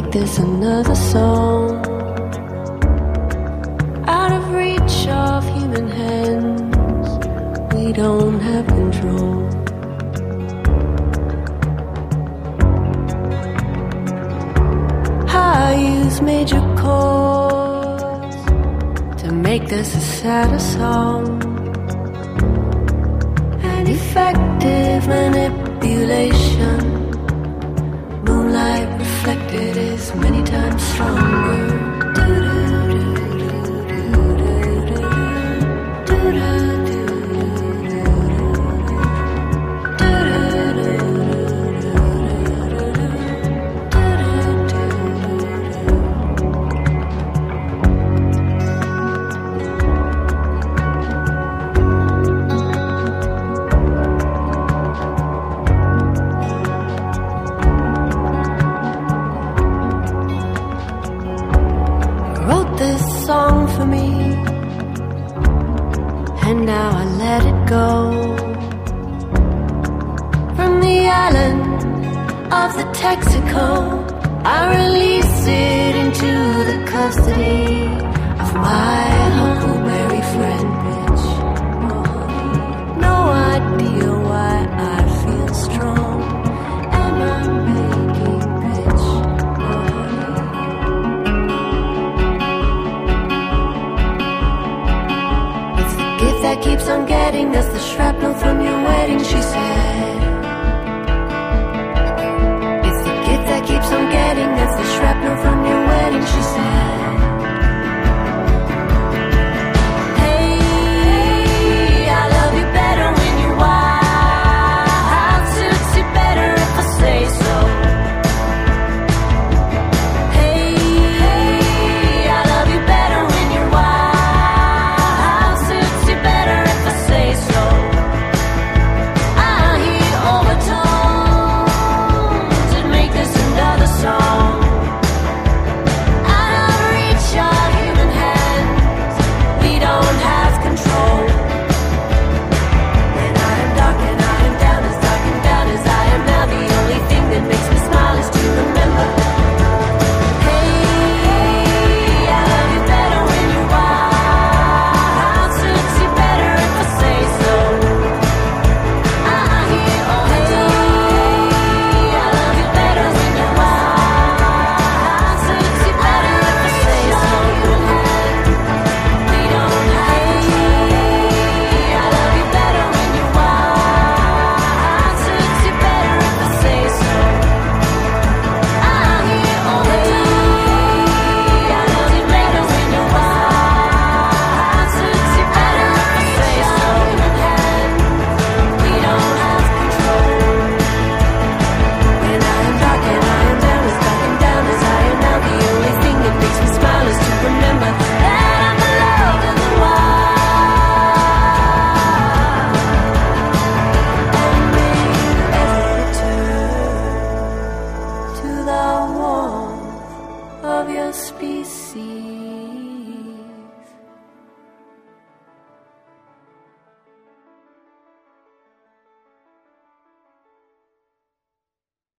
make this another song out of reach of human hands. We don't have control. I use major chords to make this a sadder song. An effective manipulation times stronger. and now I let it go. From the island of the Texaco, I release it into the custody of my heart. keeps on getting us the shroud.